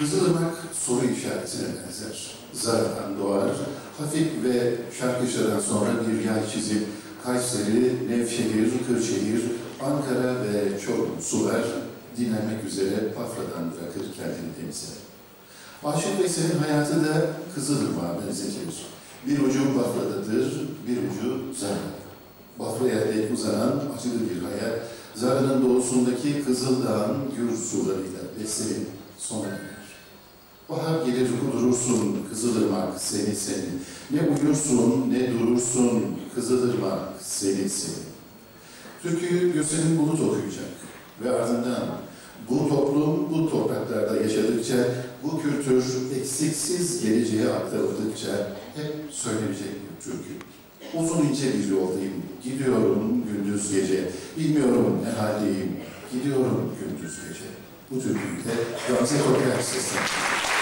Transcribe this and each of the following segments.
Kızılırmak soru işaretine benzer. Zaten doğar, hafif ve şarkışladan sonra bir yay çizip Kayseri, Nevşehir, Kırşehir, Ankara ve Çorum sular dinlenmek üzere Bafra'dan bırakır kendini denize. Aşık Veysel'in hayatı da Kızılırmak'a benzetilir. Bir ucu Bafra'dadır, bir ucu Zara'da. Bafra'ya dek uzanan acılı bir hayat, Zara'nın doğusundaki Kızıldağ'ın gür sularıyla beslenip sona erer. Bahar gelir kudurursun Kızılırmak seni seni. Ne uyursun ne durursun Kızılırmak seni seni. Türküyü Gülsen'in Bulut okuyacak ve ardından bu toplum bu topraklarda yaşadıkça bu kültür eksiksiz geleceğe aktarıldıkça hep söylenecek bir türkü. Uzun ince bir yoldayım, gidiyorum gündüz gece, bilmiyorum ne haldeyim, gidiyorum gündüz gece. Bu türküyü de Gamze Toker seslendirdi.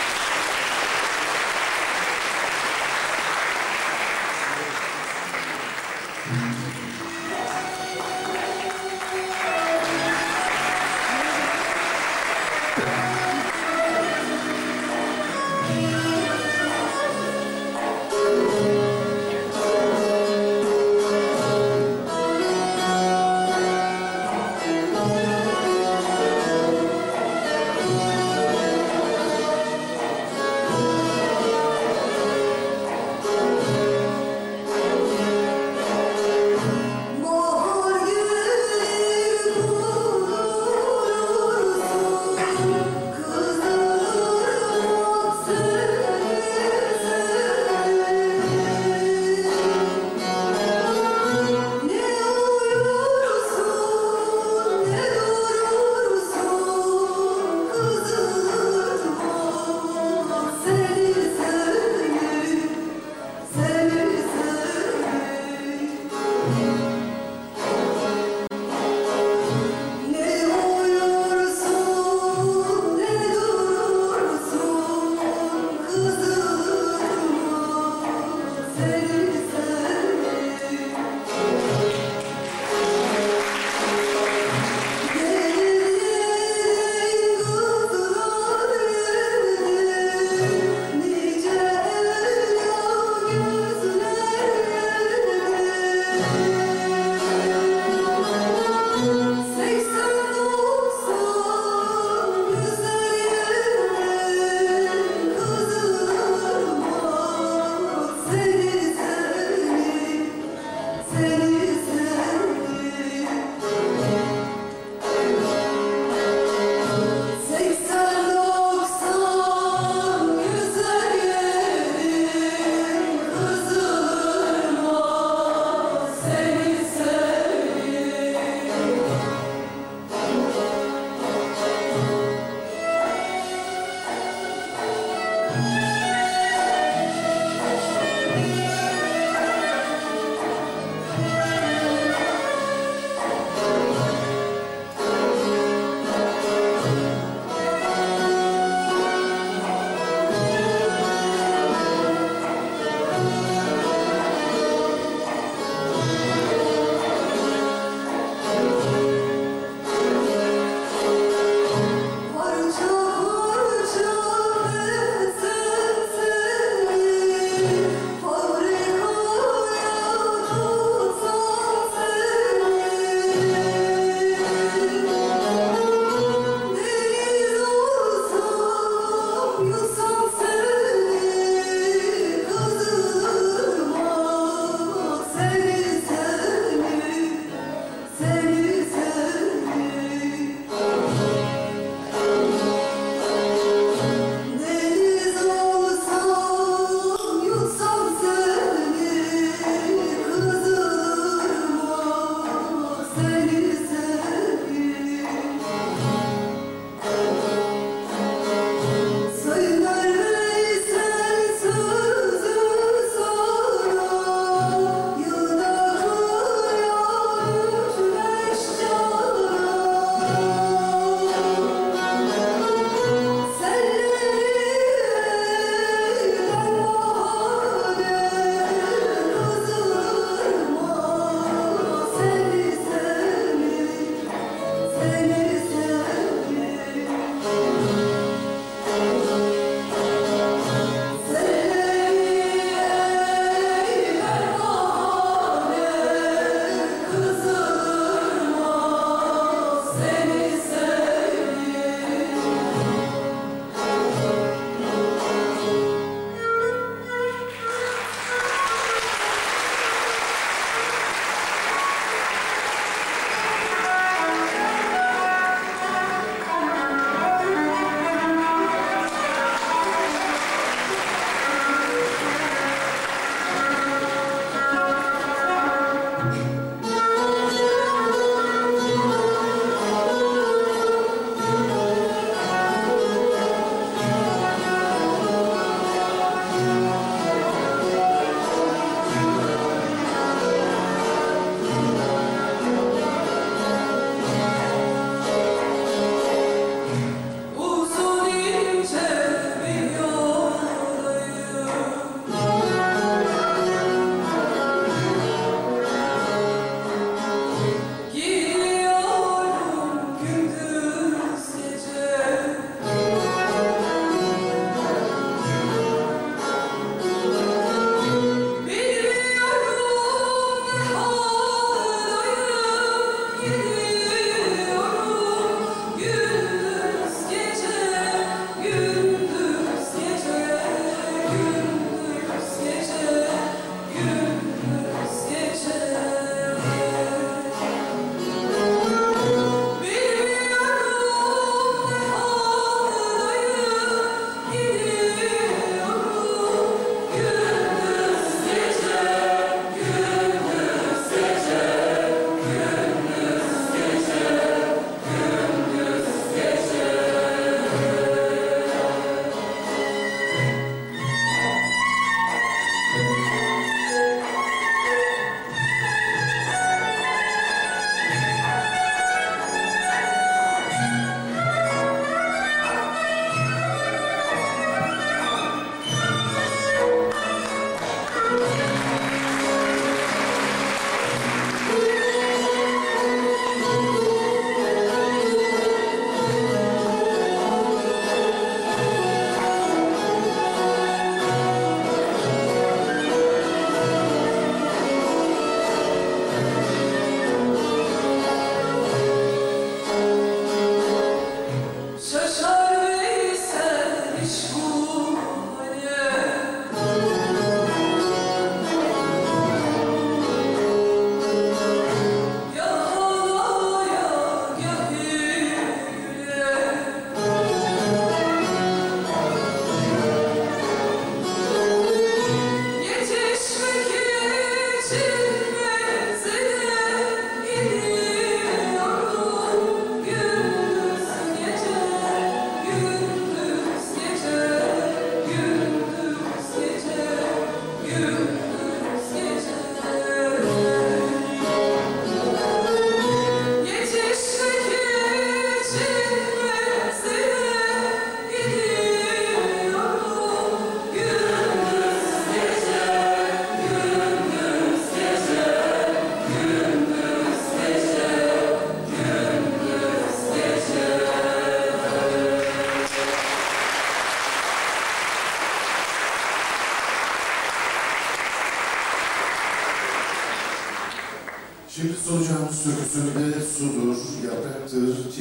you.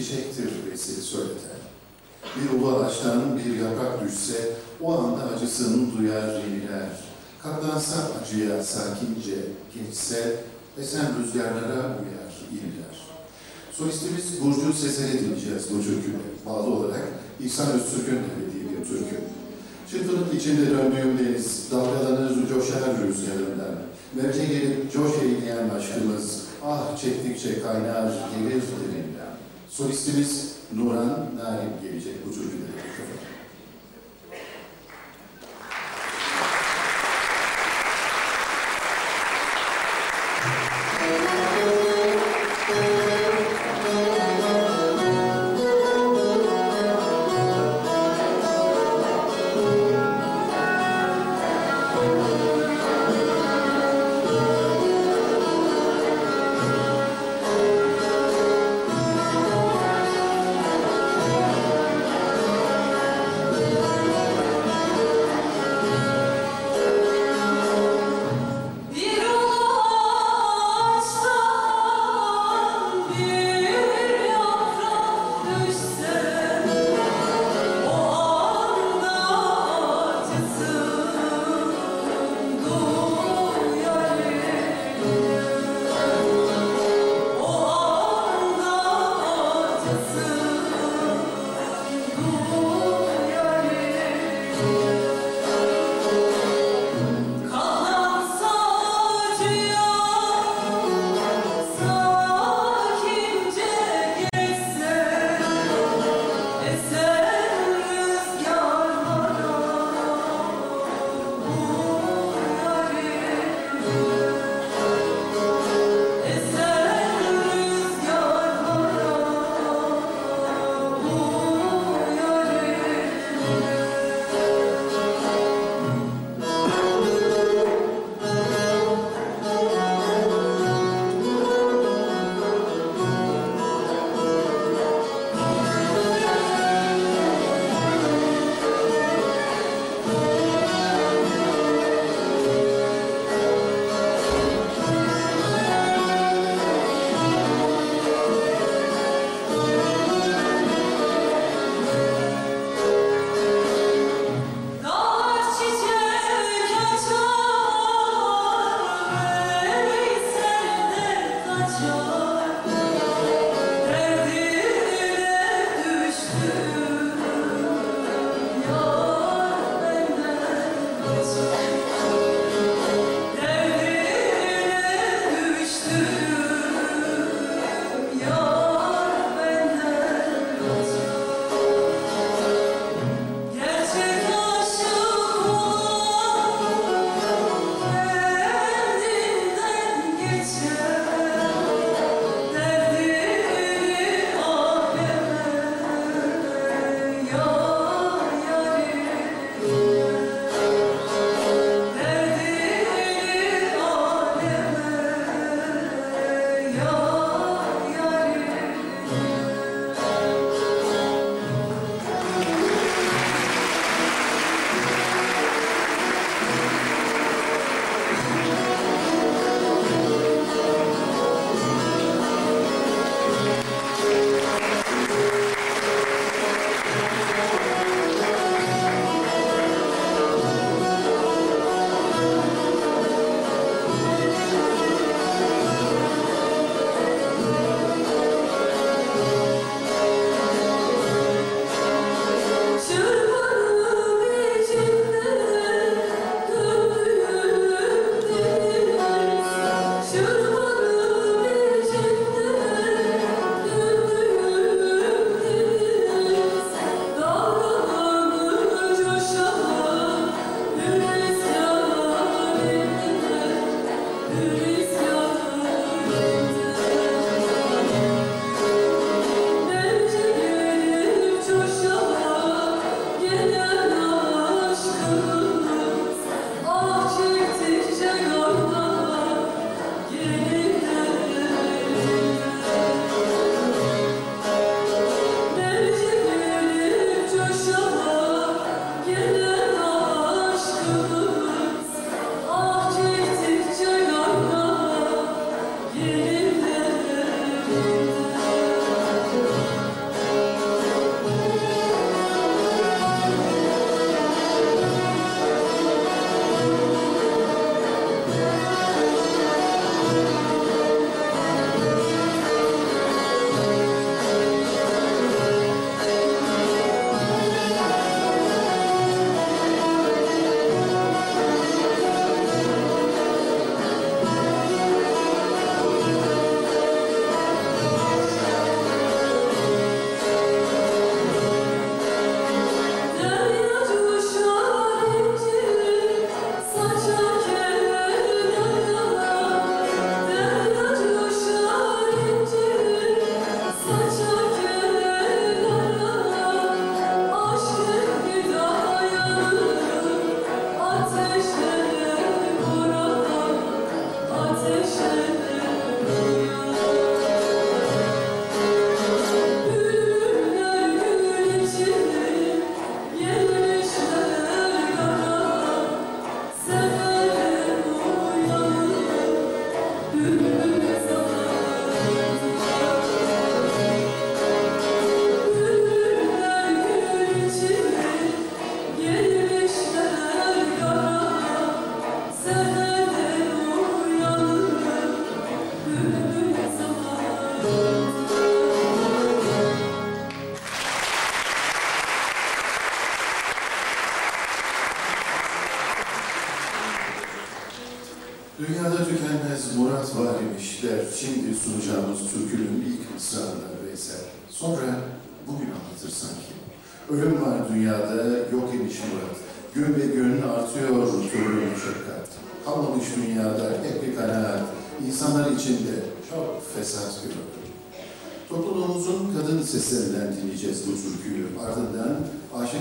Çiçektir besi söyleter. Bir ulu ağaçtan bir yaprak düşse, o anda acısını duyar, yeniler. Katlansa acıya sakince geçse, esen rüzgarlara uyar, iniler. Solistimiz Burcu Seser'i dinleyeceğiz bu türküyle. Bağlı olarak İhsan Öztürk'ün söylediği bir türkü. Çırpınıp içinde döndüğüm deniz, dalgalanır coşar rüzgarından. Mevce gelip coş eğleyen aşkımız, ah çektikçe kaynar gelir derinden. Solistimiz Nuran Narim gelecek bu türküde.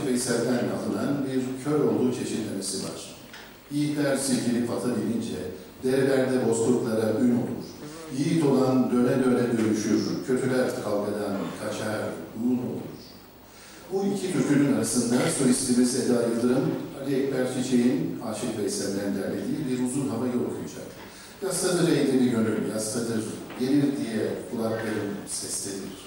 Veysel'den alınan bir kör olduğu çeşitlemesi var. Yiğitler silkilip ata binince, derelerde bozkurtlara ün olur. Yiğit olan döne döne dönüşür, kötüler kavgadan kaçar, un olur. Bu iki türkünün arasında solistimiz Eda Yıldırım, Ali Ekber Çiçek'in Aşık Veysel'den derlediği bir uzun havayı okuyacak. Yastadır eğdeni gönül, yastadır, gelir diye kulaklarım seslenir.